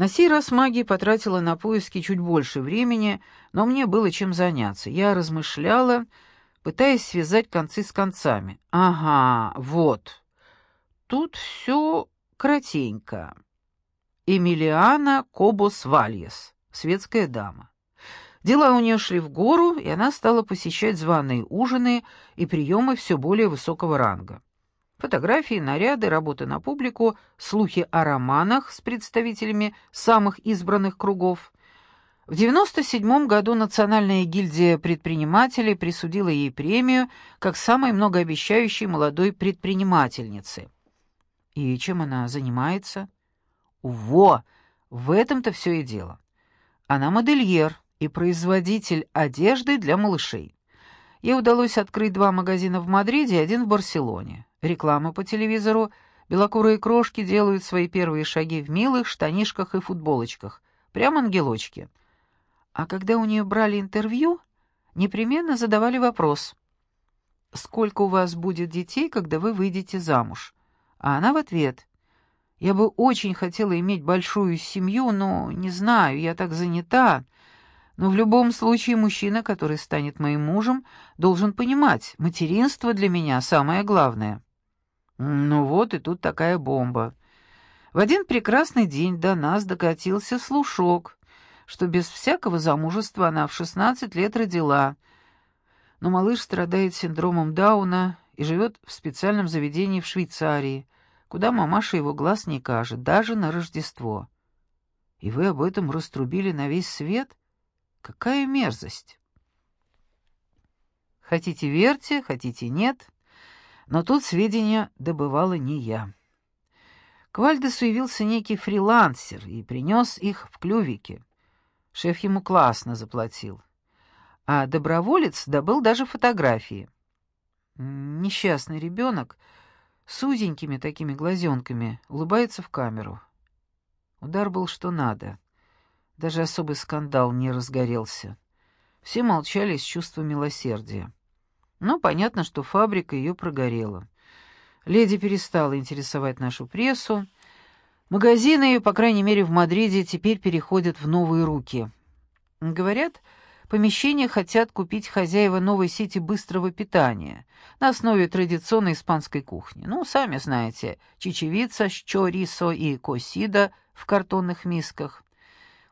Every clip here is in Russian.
На сей раз магия потратила на поиски чуть больше времени, но мне было чем заняться. Я размышляла, пытаясь связать концы с концами. Ага, вот. Тут все кратенько. Эмилиана Кобос Вальес, светская дама. Дела у нее шли в гору, и она стала посещать званые ужины и приемы все более высокого ранга. Фотографии, наряды, работы на публику, слухи о романах с представителями самых избранных кругов. В 97 году Национальная гильдия предпринимателей присудила ей премию как самой многообещающей молодой предпринимательнице. И чем она занимается? Во! В этом-то все и дело. Она модельер, и производитель одежды для малышей. Ей удалось открыть два магазина в Мадриде и один в Барселоне. Реклама по телевизору. Белокурые крошки делают свои первые шаги в милых штанишках и футболочках. Прям ангелочки. А когда у нее брали интервью, непременно задавали вопрос. «Сколько у вас будет детей, когда вы выйдете замуж?» А она в ответ. «Я бы очень хотела иметь большую семью, но не знаю, я так занята». Но в любом случае мужчина, который станет моим мужем, должен понимать, материнство для меня самое главное. Ну вот и тут такая бомба. В один прекрасный день до нас докатился слушок, что без всякого замужества она в 16 лет родила. Но малыш страдает синдромом Дауна и живет в специальном заведении в Швейцарии, куда мамаша его глаз не кажет, даже на Рождество. И вы об этом раструбили на весь свет? Какая мерзость! Хотите верьте, хотите нет, но тут сведения добывала не я. К Вальдесу явился некий фрилансер и принес их в клювике. Шеф ему классно заплатил. А доброволец добыл даже фотографии. Несчастный ребенок с узенькими такими глазенками улыбается в камеру. Удар был что надо — даже особый скандал не разгорелся. Все молчали с чувством милосердия. Но понятно, что фабрика ее прогорела. Леди перестала интересовать нашу прессу. Магазины, по крайней мере в Мадриде, теперь переходят в новые руки. Говорят, помещение хотят купить хозяева новой сети быстрого питания на основе традиционной испанской кухни. Ну, сами знаете, чечевица с чорисо и косида в картонных мисках.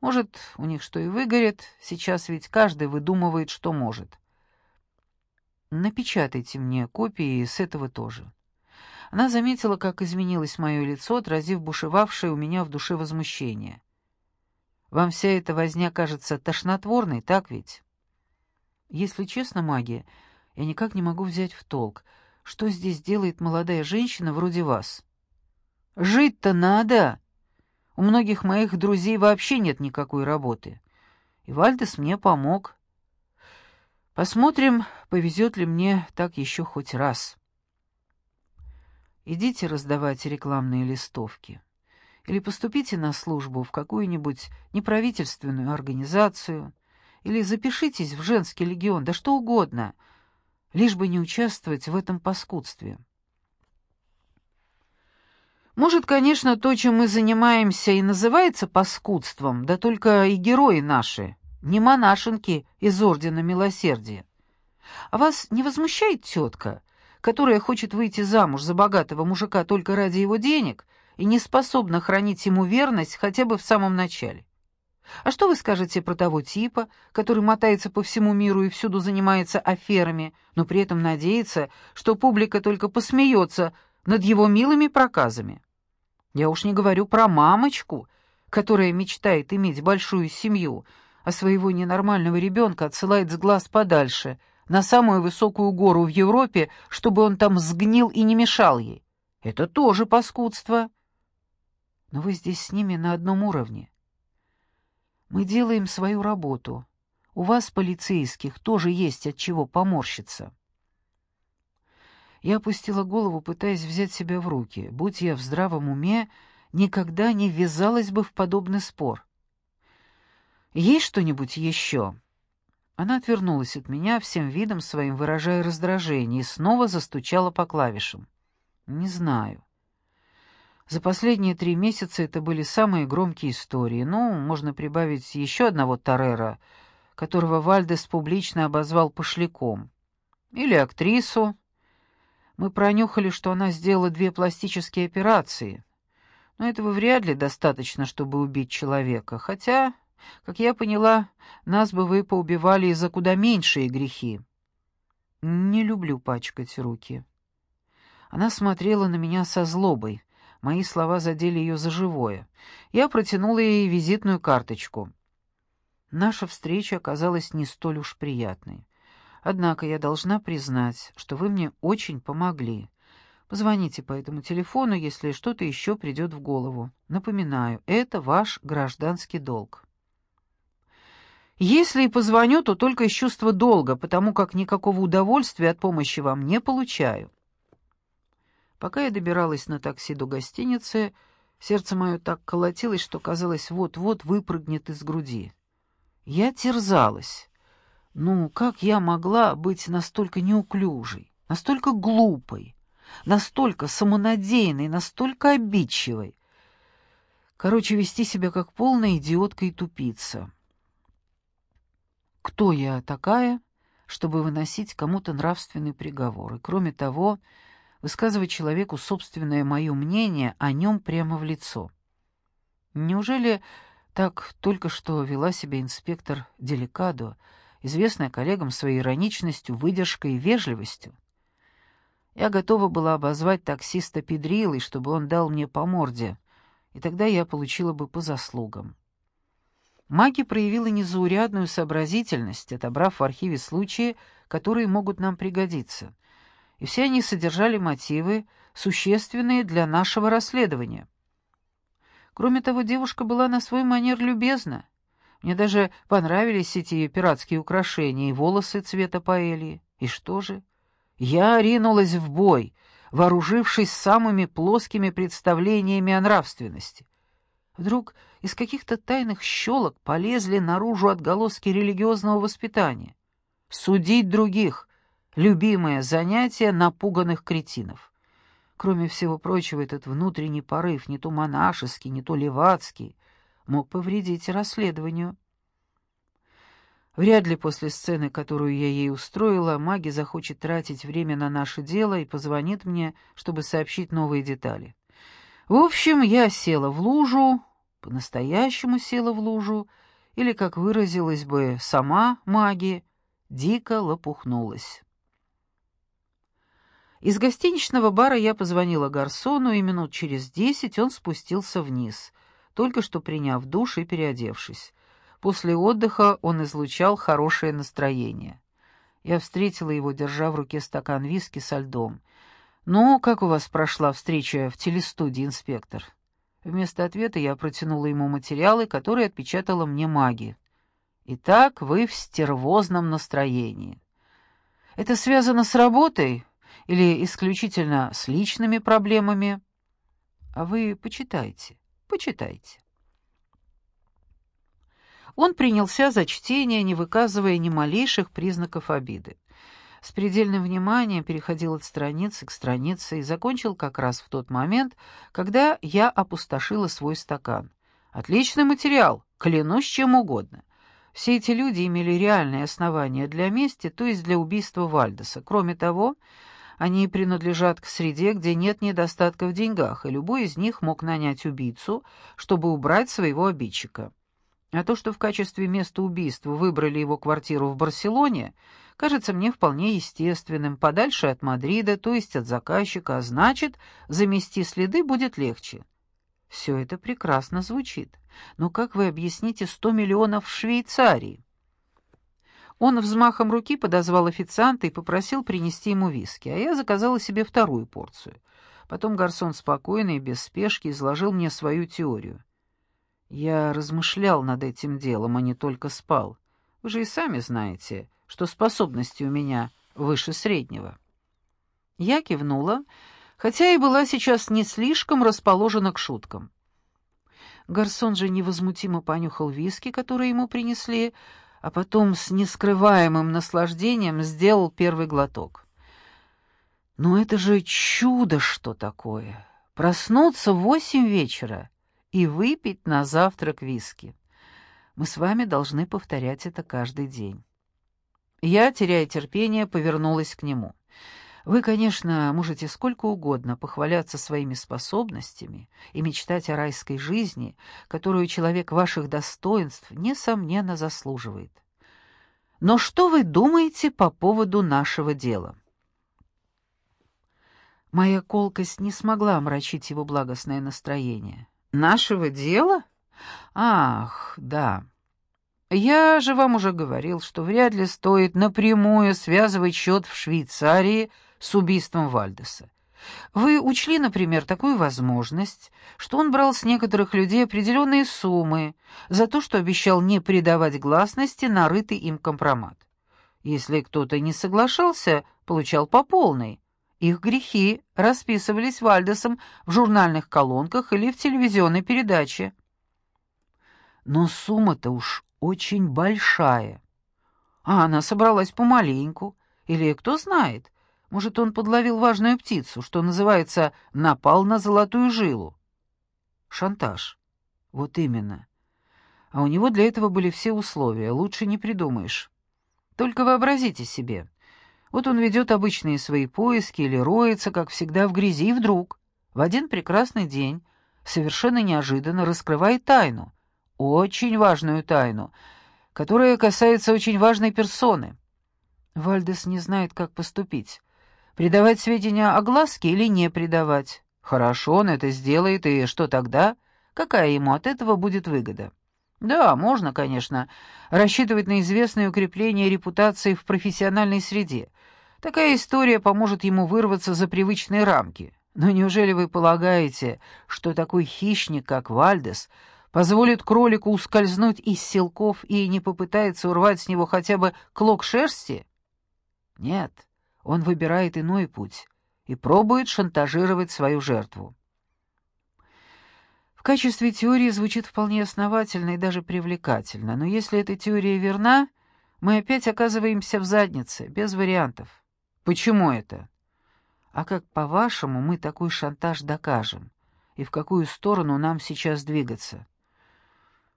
Может, у них что и выгорит, сейчас ведь каждый выдумывает, что может. Напечатайте мне копии с этого тоже. Она заметила, как изменилось мое лицо, отразив бушевавшее у меня в душе возмущение. Вам вся эта возня кажется тошнотворной, так ведь? Если честно, магия, я никак не могу взять в толк, что здесь делает молодая женщина вроде вас. Жить-то надо! У многих моих друзей вообще нет никакой работы. И Вальдес мне помог. Посмотрим, повезет ли мне так еще хоть раз. Идите раздавать рекламные листовки. Или поступите на службу в какую-нибудь неправительственную организацию. Или запишитесь в женский легион, да что угодно, лишь бы не участвовать в этом паскудстве. Может, конечно, то, чем мы занимаемся, и называется паскудством, да только и герои наши, не монашенки из Ордена Милосердия. А вас не возмущает тетка, которая хочет выйти замуж за богатого мужика только ради его денег и не способна хранить ему верность хотя бы в самом начале? А что вы скажете про того типа, который мотается по всему миру и всюду занимается аферами, но при этом надеется, что публика только посмеется над его милыми проказами? Я уж не говорю про мамочку, которая мечтает иметь большую семью, а своего ненормального ребенка отсылает с глаз подальше, на самую высокую гору в Европе, чтобы он там сгнил и не мешал ей. Это тоже паскудство. Но вы здесь с ними на одном уровне. Мы делаем свою работу. У вас, полицейских, тоже есть от чего поморщиться. Я опустила голову, пытаясь взять себя в руки. Будь я в здравом уме, никогда не ввязалась бы в подобный спор. «Есть что-нибудь еще?» Она отвернулась от меня, всем видом своим выражая раздражение, и снова застучала по клавишам. «Не знаю». За последние три месяца это были самые громкие истории. Ну, можно прибавить еще одного Таррера, которого Вальдес публично обозвал пошляком. Или актрису. Мы пронюхали, что она сделала две пластические операции. Но этого вряд ли достаточно, чтобы убить человека. Хотя, как я поняла, нас бы вы поубивали за куда меньшие грехи. Не люблю пачкать руки. Она смотрела на меня со злобой. Мои слова задели ее за живое. Я протянула ей визитную карточку. Наша встреча оказалась не столь уж приятной. Однако я должна признать, что вы мне очень помогли. Позвоните по этому телефону, если что-то еще придет в голову. Напоминаю, это ваш гражданский долг. Если и позвоню, то только из чувства долга, потому как никакого удовольствия от помощи вам не получаю. Пока я добиралась на такси до гостиницы, сердце мое так колотилось, что казалось, вот-вот выпрыгнет из груди. Я терзалась. Ну, как я могла быть настолько неуклюжей, настолько глупой, настолько самонадеянной, настолько обидчивой? Короче, вести себя как полная идиотка и тупица. Кто я такая, чтобы выносить кому-то нравственный приговор? И кроме того, высказывать человеку собственное мое мнение о нем прямо в лицо? Неужели так только что вела себя инспектор Деликадо, известная коллегам своей ироничностью, выдержкой и вежливостью. Я готова была обозвать таксиста педрилой, чтобы он дал мне по морде, и тогда я получила бы по заслугам. Маги проявила незаурядную сообразительность, отобрав в архиве случаи, которые могут нам пригодиться, и все они содержали мотивы, существенные для нашего расследования. Кроме того, девушка была на свой манер любезна. Мне даже понравились эти пиратские украшения и волосы цвета паэльи. И что же? Я ринулась в бой, вооружившись самыми плоскими представлениями о нравственности. Вдруг из каких-то тайных щелок полезли наружу отголоски религиозного воспитания. Судить других — любимое занятие напуганных кретинов. Кроме всего прочего, этот внутренний порыв, не то монашеский, не то левацкий, мог повредить расследованию. Вряд ли после сцены, которую я ей устроила, маги захочет тратить время на наше дело и позвонит мне, чтобы сообщить новые детали. В общем, я села в лужу, по-настоящему села в лужу, или, как выразилась бы сама маги, дико лопухнулась. Из гостиничного бара я позвонила гарсону, и минут через десять он спустился вниз, только что приняв душ и переодевшись. После отдыха он излучал хорошее настроение. Я встретила его, держа в руке стакан виски со льдом. «Ну, как у вас прошла встреча в телестудии, инспектор?» Вместо ответа я протянула ему материалы, которые отпечатала мне маги. «Итак, вы в стервозном настроении». «Это связано с работой?» или исключительно с личными проблемами? А вы почитайте, почитайте. Он принялся за чтение, не выказывая ни малейших признаков обиды. С предельным вниманием переходил от страницы к странице и закончил как раз в тот момент, когда я опустошила свой стакан. Отличный материал, клянусь чем угодно. Все эти люди имели реальные основания для мести, то есть для убийства Вальдеса. Кроме того, они принадлежат к среде, где нет недостатка в деньгах, и любой из них мог нанять убийцу, чтобы убрать своего обидчика. А то, что в качестве места убийства выбрали его квартиру в Барселоне, кажется мне вполне естественным, подальше от Мадрида, то есть от заказчика, а значит, замести следы будет легче. Все это прекрасно звучит. Но как вы объясните сто миллионов в Швейцарии? Он взмахом руки подозвал официанта и попросил принести ему виски, а я заказала себе вторую порцию. Потом гарсон спокойно и без спешки изложил мне свою теорию. Я размышлял над этим делом, а не только спал. Вы же и сами знаете, что способности у меня выше среднего. Я кивнула, хотя и была сейчас не слишком расположена к шуткам. Гарсон же невозмутимо понюхал виски, которые ему принесли, а потом с нескрываемым наслаждением сделал первый глоток. «Ну это же чудо что такое! проснуться в восемь вечера и выпить на завтрак виски. Мы с вами должны повторять это каждый день. Я, теряя терпение, повернулась к нему. Вы, конечно, можете сколько угодно похваляться своими способностями и мечтать о райской жизни, которую человек ваших достоинств, несомненно, заслуживает. Но что вы думаете по поводу нашего дела? Моя колкость не смогла омрачить его благостное настроение. «Нашего дела? Ах, да. Я же вам уже говорил, что вряд ли стоит напрямую связывать счет в Швейцарии с убийством Вальдеса. Вы учли, например, такую возможность, что он брал с некоторых людей определенные суммы за то, что обещал не придавать гласности нарытый им компромат. Если кто-то не соглашался, получал по полной. Их грехи расписывались Вальдесом в журнальных колонках или в телевизионной передаче. Но сумма-то уж очень большая. А она собралась помаленьку. Или кто знает, может, он подловил важную птицу, что называется, напал на золотую жилу. Шантаж. Вот именно. А у него для этого были все условия, лучше не придумаешь. Только вообразите себе. Вот он ведет обычные свои поиски или роется, как всегда, в грязи, и вдруг, в один прекрасный день, совершенно неожиданно раскрывает тайну, очень важную тайну, которая касается очень важной персоны. Вальдес не знает, как поступить. Придавать сведения о глазке или не придавать? Хорошо, он это сделает, и что тогда? Какая ему от этого будет выгода? Да, можно, конечно, рассчитывать на известное укрепление репутации в профессиональной среде. Такая история поможет ему вырваться за привычные рамки. Но неужели вы полагаете, что такой хищник, как Вальдес, позволит кролику ускользнуть из селков и не попытается урвать с него хотя бы клок шерсти? Нет. Он выбирает иной путь и пробует шантажировать свою жертву. В качестве теории звучит вполне основательно и даже привлекательно, но если эта теория верна, мы опять оказываемся в заднице, без вариантов. Почему это? А как, по-вашему, мы такой шантаж докажем? И в какую сторону нам сейчас двигаться?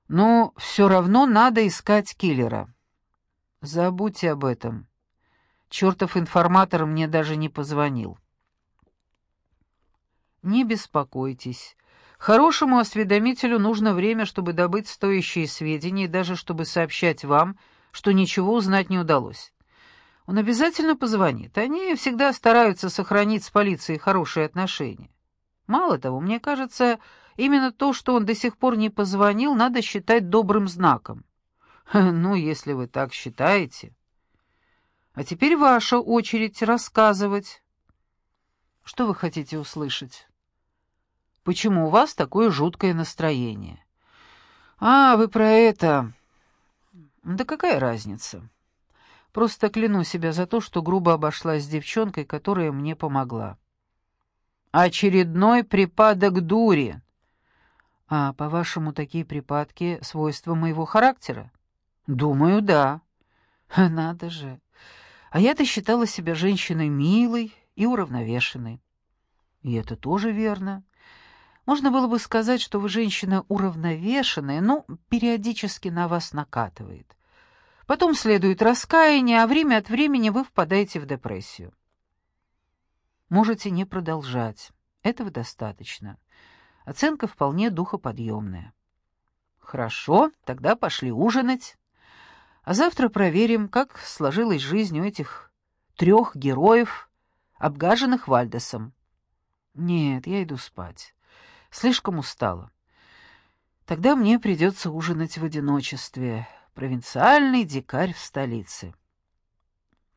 Ну, все равно надо искать киллера. Забудьте об этом. Чертов информатор мне даже не позвонил. Не беспокойтесь. Хорошему осведомителю нужно время, чтобы добыть стоящие сведения, даже чтобы сообщать вам, что ничего узнать не удалось. Он обязательно позвонит. Они всегда стараются сохранить с полицией хорошие отношения. Мало того, мне кажется, именно то, что он до сих пор не позвонил, надо считать добрым знаком. Ну, если вы так считаете. А теперь ваша очередь рассказывать. Что вы хотите услышать? Почему у вас такое жуткое настроение? А, вы про это. Да какая разница? Просто кляну себя за то, что грубо обошлась с девчонкой, которая мне помогла. Очередной припадок дури. А, по-вашему, такие припадки — свойства моего характера? Думаю, да. Надо же. А я-то считала себя женщиной милой и уравновешенной. И это тоже верно. Можно было бы сказать, что вы женщина уравновешенная, но периодически на вас накатывает. Потом следует раскаяние, а время от времени вы впадаете в депрессию. Можете не продолжать. Этого достаточно. Оценка вполне духоподъемная. Хорошо, тогда пошли ужинать. А завтра проверим, как сложилась жизнь у этих трех героев, обгаженных Вальдесом. Нет, я иду спать. Слишком устала. Тогда мне придется ужинать в одиночестве. Провинциальный дикарь в столице.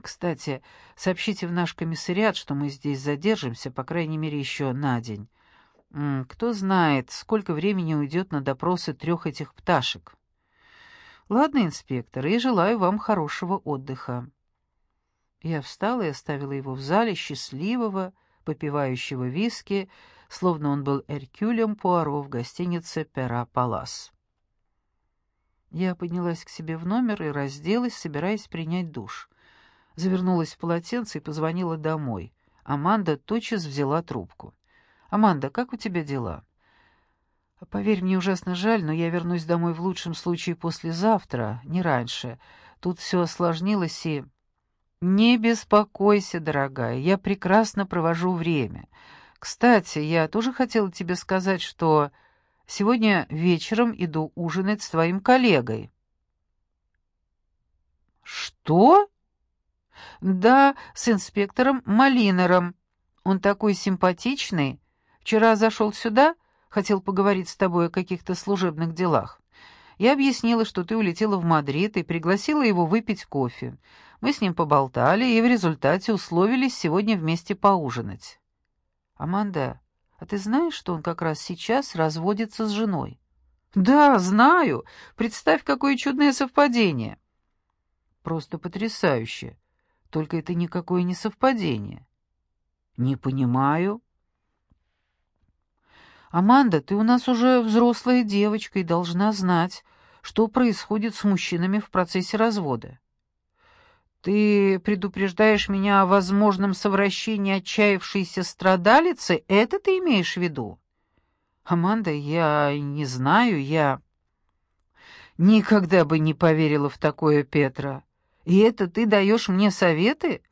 Кстати, сообщите в наш комиссариат, что мы здесь задержимся, по крайней мере, еще на день. Кто знает, сколько времени уйдет на допросы трех этих пташек. «Ладно, инспектор, и желаю вам хорошего отдыха». Я встала и оставила его в зале, счастливого, попивающего виски, словно он был Эркюлем Пуаро в гостинице «Пера Палас». Я поднялась к себе в номер и разделась, собираясь принять душ. Завернулась в полотенце и позвонила домой. Аманда тотчас взяла трубку. Аманда, как у тебя дела?» «Поверь, мне ужасно жаль, но я вернусь домой в лучшем случае послезавтра, не раньше. Тут все осложнилось и...» «Не беспокойся, дорогая, я прекрасно провожу время. Кстати, я тоже хотела тебе сказать, что сегодня вечером иду ужинать с твоим коллегой». «Что?» «Да, с инспектором Малинером. Он такой симпатичный. Вчера зашел сюда, хотел поговорить с тобой о каких-то служебных делах. Я объяснила, что ты улетела в Мадрид и пригласила его выпить кофе. Мы с ним поболтали и в результате условились сегодня вместе поужинать. Аманда, а ты знаешь, что он как раз сейчас разводится с женой? Да, знаю. Представь, какое чудное совпадение. Просто потрясающе. Только это никакое не совпадение. Не понимаю. Аманда, ты у нас уже взрослая девочка и должна знать, что происходит с мужчинами в процессе развода. «Ты предупреждаешь меня о возможном совращении отчаявшейся страдалицы? Это ты имеешь в виду?» «Аманда, я не знаю, я...» «Никогда бы не поверила в такое, Петра. И это ты даешь мне советы?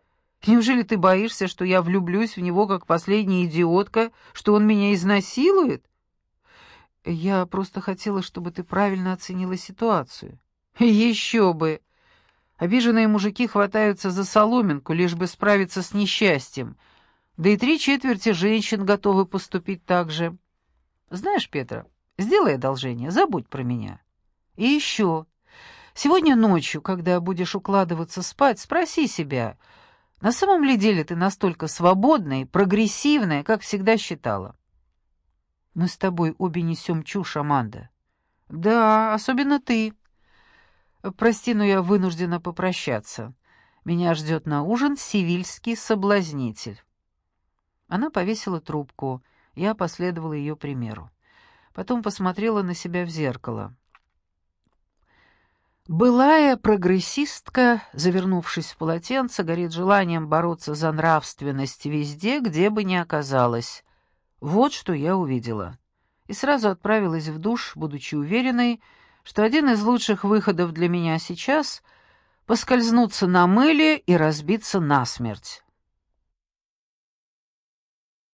Неужели ты боишься, что я влюблюсь в него как последняя идиотка, что он меня изнасилует?» «Я просто хотела, чтобы ты правильно оценила ситуацию». «Еще бы!» Обиженные мужики хватаются за соломинку, лишь бы справиться с несчастьем. Да и три четверти женщин готовы поступить так же. Знаешь, Петра, сделай одолжение, забудь про меня. И еще. Сегодня ночью, когда будешь укладываться спать, спроси себя, на самом ли деле ты настолько свободная и прогрессивная, как всегда считала? Мы с тобой обе несем чушь, Аманда. Да, особенно ты. «Прости, но я вынуждена попрощаться. Меня ждет на ужин сивильский соблазнитель». Она повесила трубку, я последовала ее примеру. Потом посмотрела на себя в зеркало. Былая прогрессистка, завернувшись в полотенце, горит желанием бороться за нравственность везде, где бы ни оказалась. Вот что я увидела. И сразу отправилась в душ, будучи уверенной, что один из лучших выходов для меня сейчас — поскользнуться на мыле и разбиться насмерть.